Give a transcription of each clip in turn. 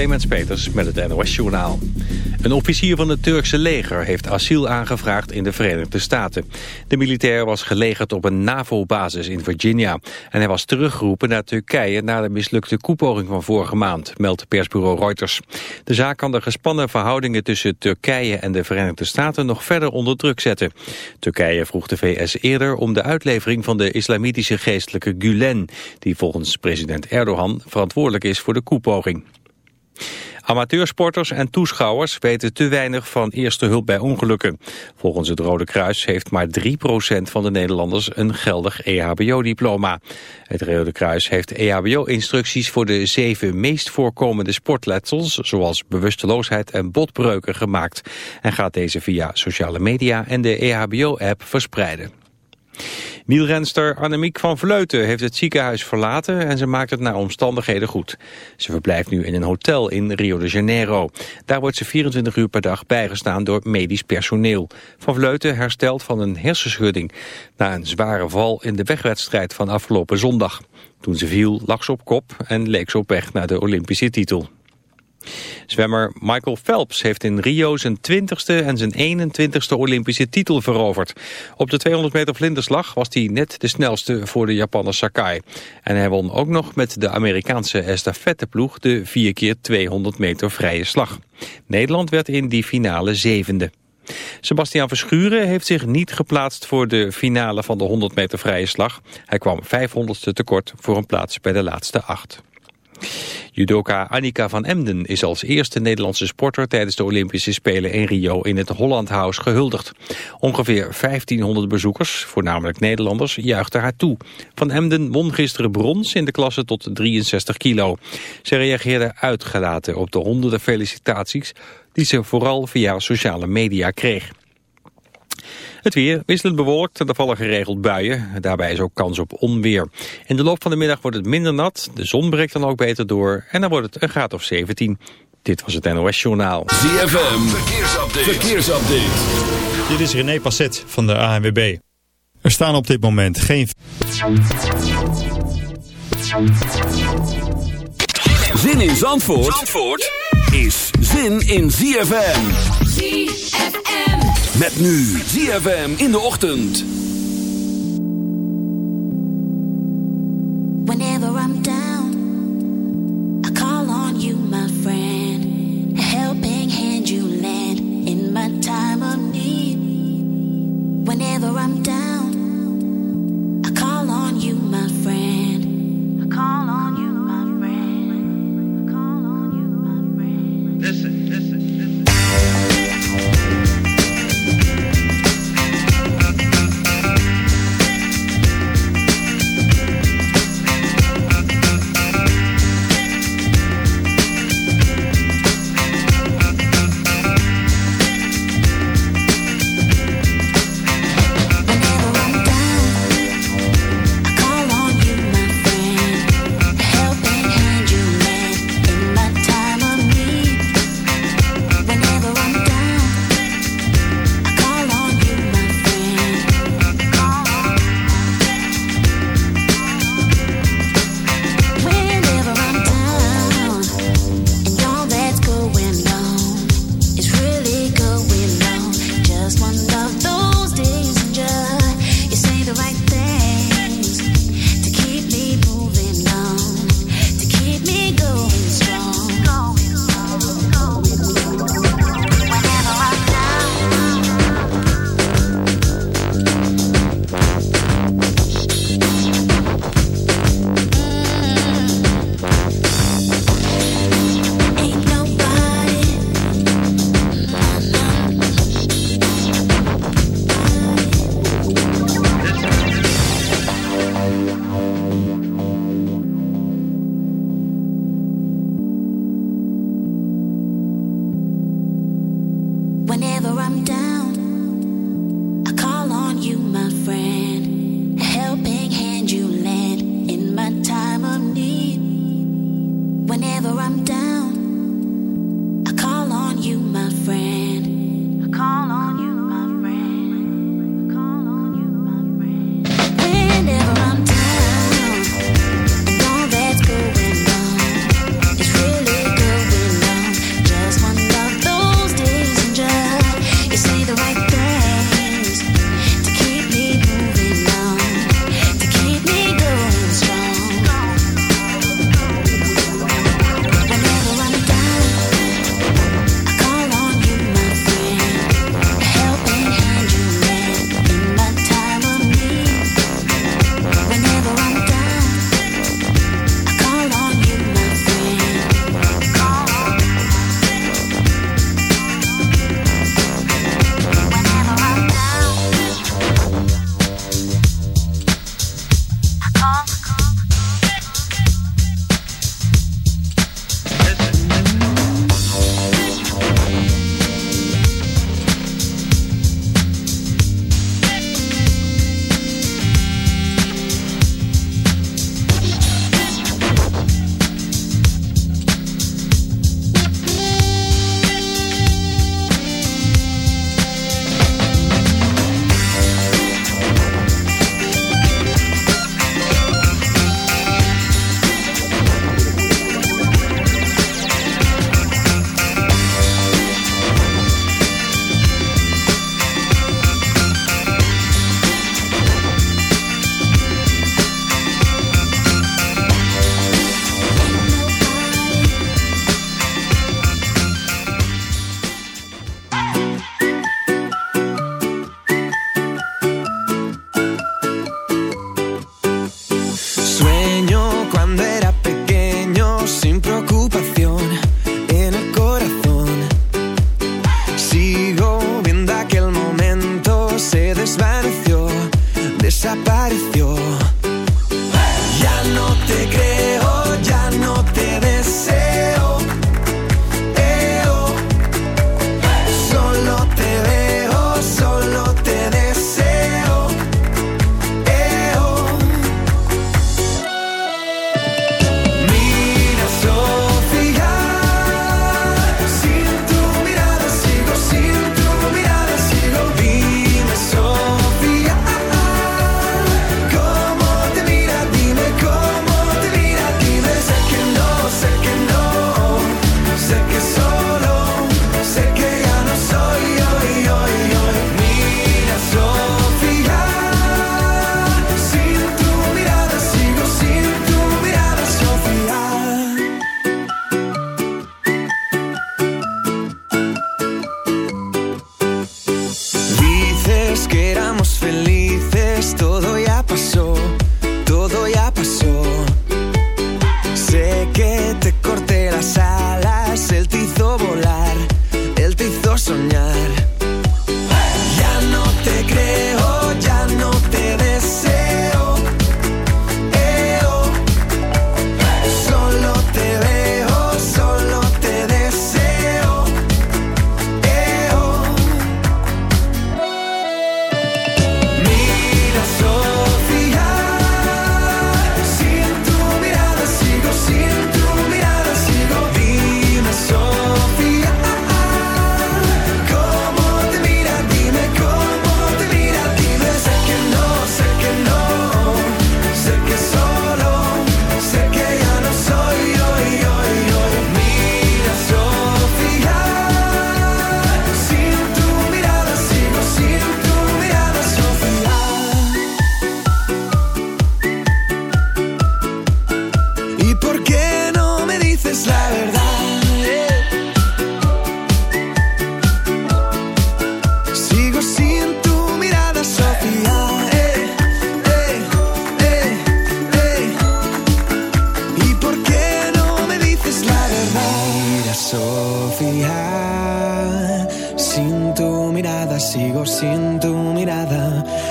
Clemens Peters met het NOS Journaal. Een officier van het Turkse leger heeft asiel aangevraagd in de Verenigde Staten. De militair was gelegerd op een NAVO-basis in Virginia. En hij was teruggeroepen naar Turkije na de mislukte koepoging van vorige maand, meldt persbureau Reuters. De zaak kan de gespannen verhoudingen tussen Turkije en de Verenigde Staten nog verder onder druk zetten. Turkije vroeg de VS eerder om de uitlevering van de islamitische geestelijke Gulen, die volgens president Erdogan verantwoordelijk is voor de koepoging. Amateursporters en toeschouwers weten te weinig van eerste hulp bij ongelukken. Volgens het Rode Kruis heeft maar 3% van de Nederlanders een geldig EHBO-diploma. Het Rode Kruis heeft EHBO-instructies voor de zeven meest voorkomende sportletsels, zoals bewusteloosheid en botbreuken, gemaakt. En gaat deze via sociale media en de EHBO-app verspreiden. Wielrenster Annemiek van Vleuten heeft het ziekenhuis verlaten en ze maakt het naar omstandigheden goed. Ze verblijft nu in een hotel in Rio de Janeiro. Daar wordt ze 24 uur per dag bijgestaan door medisch personeel. Van Vleuten herstelt van een hersenschudding na een zware val in de wegwedstrijd van afgelopen zondag. Toen ze viel lag ze op kop en leek ze op weg naar de Olympische titel. Zwemmer Michael Phelps heeft in Rio zijn 20ste en zijn 21ste Olympische titel veroverd. Op de 200 meter vlinderslag was hij net de snelste voor de Japaner Sakai. En hij won ook nog met de Amerikaanse estafetteploeg de 4 keer 200 meter vrije slag. Nederland werd in die finale zevende. Sebastian Verschuren heeft zich niet geplaatst voor de finale van de 100 meter vrije slag. Hij kwam 500ste tekort voor een plaats bij de laatste acht. Judoka Annika van Emden is als eerste Nederlandse sporter tijdens de Olympische Spelen in Rio in het Holland House gehuldigd. Ongeveer 1500 bezoekers, voornamelijk Nederlanders, juichten haar toe. Van Emden won gisteren brons in de klasse tot 63 kilo. Ze reageerde uitgelaten op de honderden felicitaties die ze vooral via sociale media kreeg. Het weer wisselend bewolkt en er vallen geregeld buien. Daarbij is ook kans op onweer. In de loop van de middag wordt het minder nat. De zon breekt dan ook beter door. En dan wordt het een graad of 17. Dit was het NOS Journaal. ZFM, verkeersupdate. verkeersupdate. Dit is René Passet van de ANWB. Er staan op dit moment geen... Zin in Zandvoort, Zandvoort? is zin in ZFM. ZFM. Met nu ZFM in de ochtend. Whenever I'm down, I call on you, my friend. A helping hand you lend in my time of need. Whenever I'm down,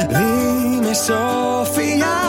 Dime, Sofía,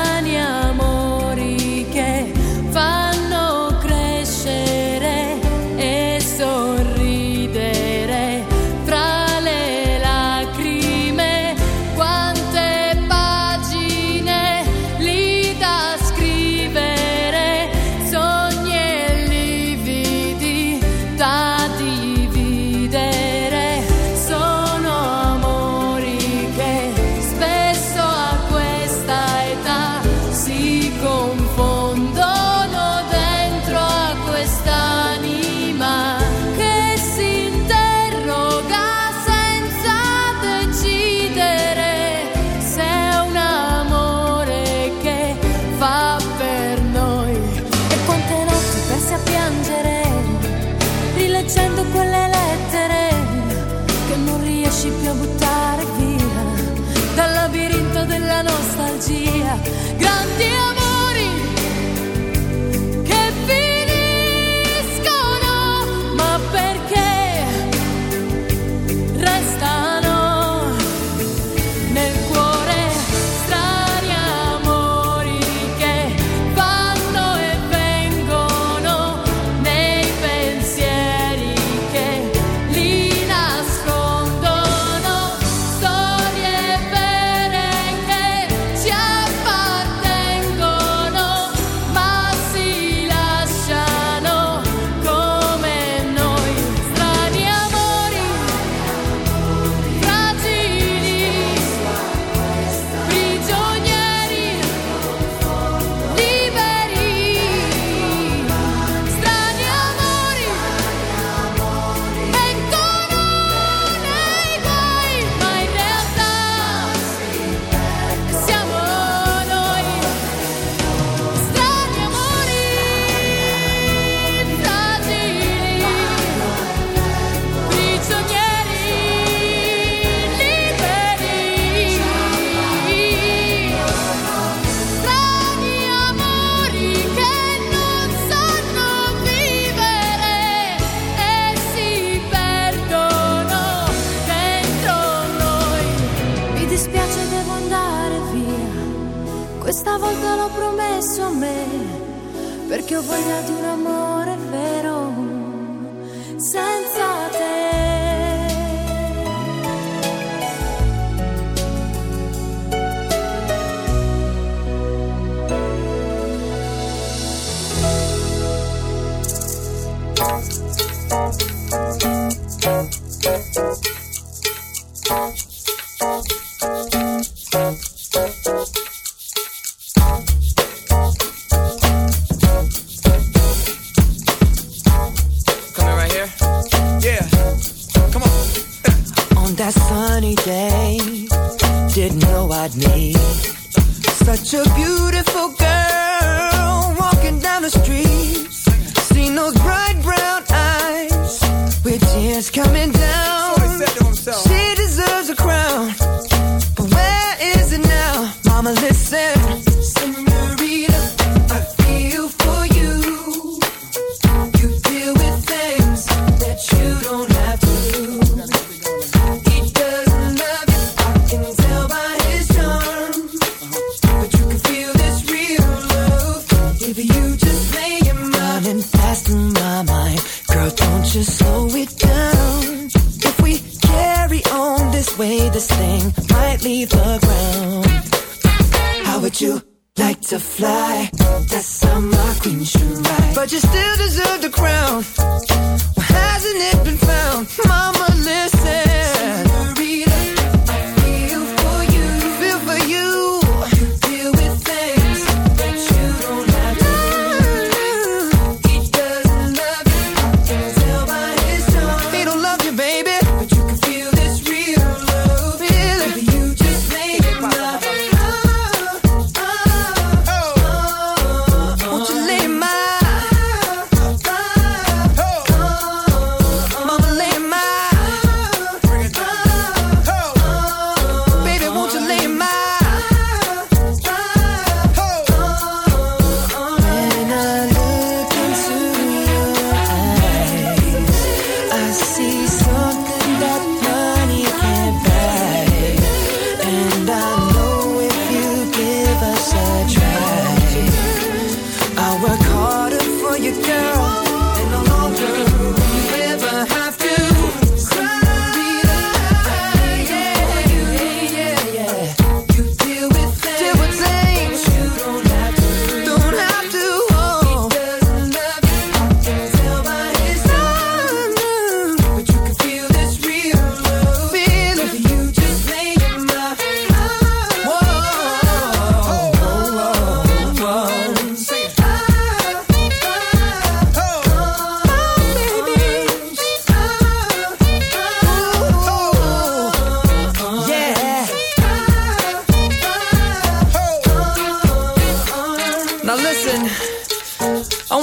running fast in my mind. Girl, don't you slow it down. If we carry on this way, this thing might leave the ground. How would you like to fly? That's how my queen should ride. But you still deserve the crown. Well, hasn't it been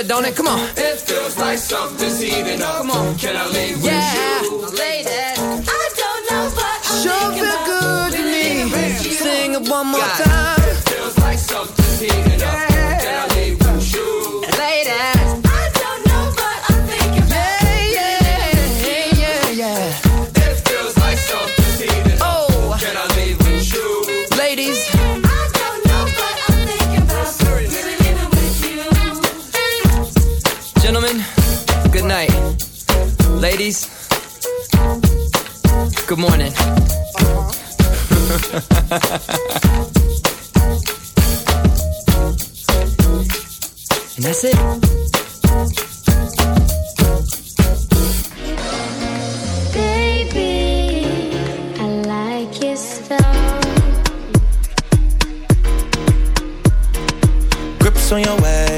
good, don't it? Come on. It feels like something's heating up. Come on. Can I leave Yeah, with you? ladies. I don't know, but I'm Sure feel good to me. leaving with you. Sing it one more God. time. Good morning. and that's it. Baby, I like your style. Grips on your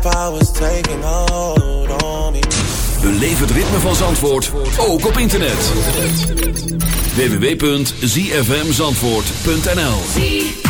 Powers taking on me. Het ritme van Zandvoort, ook op internet. www.zfmzandvoort.nl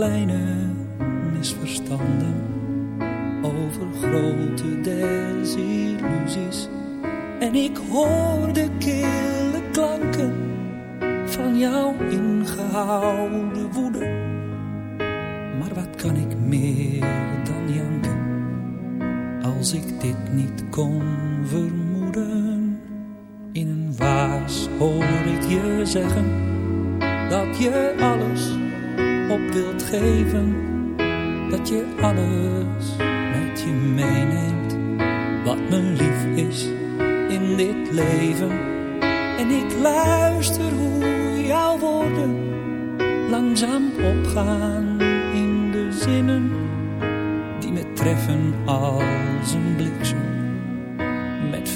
kleine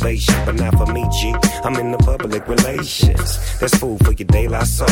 Only motivation. But not for me, G. I'm in the public relations. That's food for your daylight soul.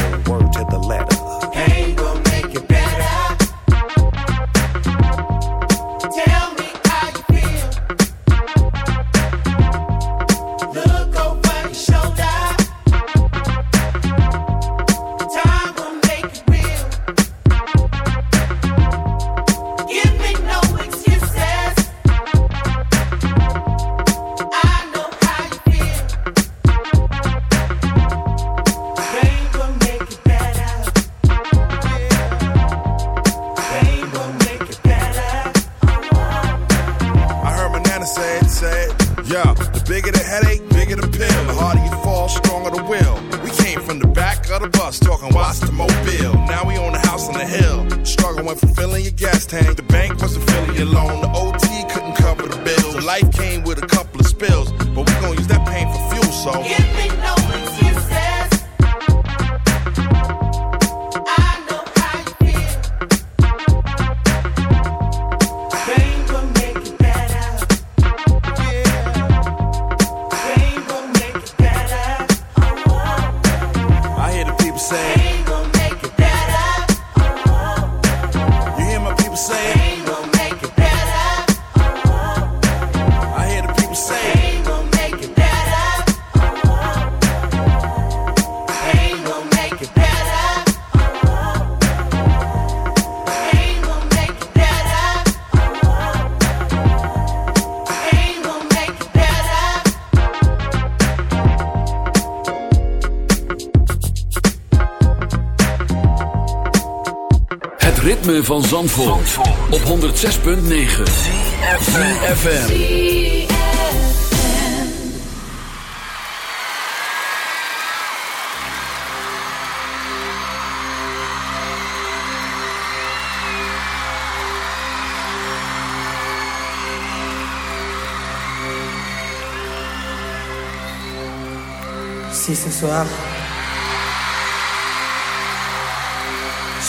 van Zandvoort, op 106.9 CFFM Si ce soir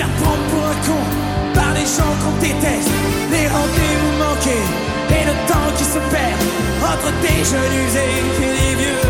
faire prendre pour un con par les gens qu'on déteste, les rendez-vous manqués et le temps qui se perd entre tes jeunes usés et les vieux.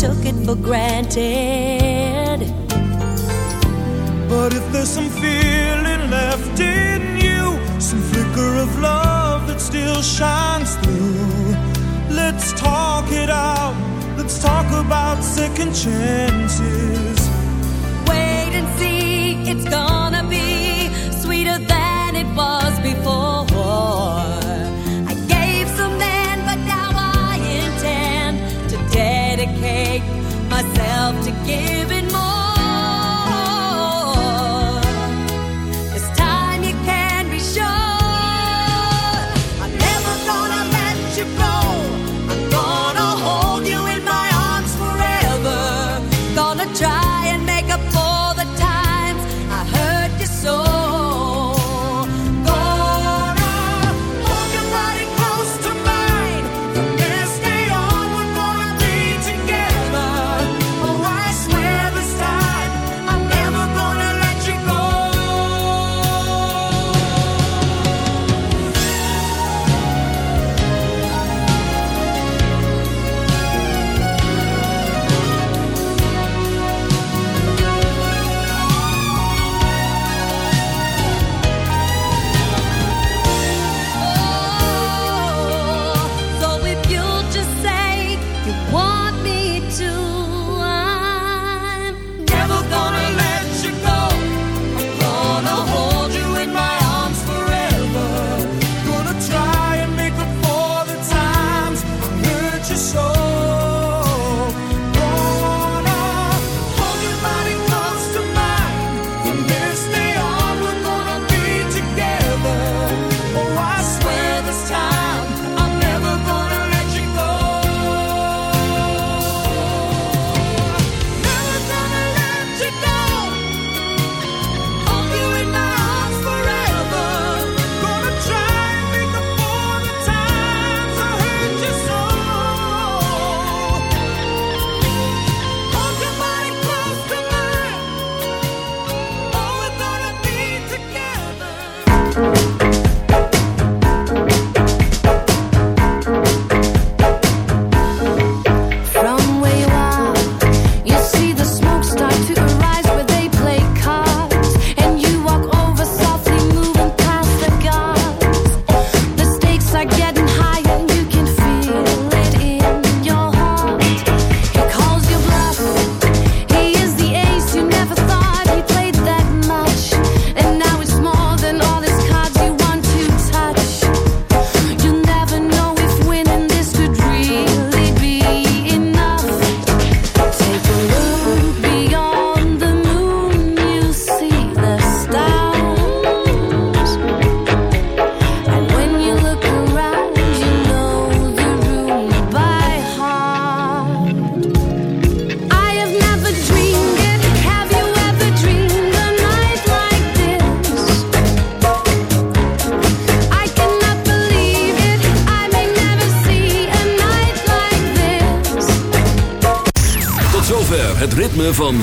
took it for granted. But if there's some feeling left in you, some flicker of love that still shines through, let's talk it out. Let's talk about second chances. Wait and see, it's gonna be sweeter than it was before. giving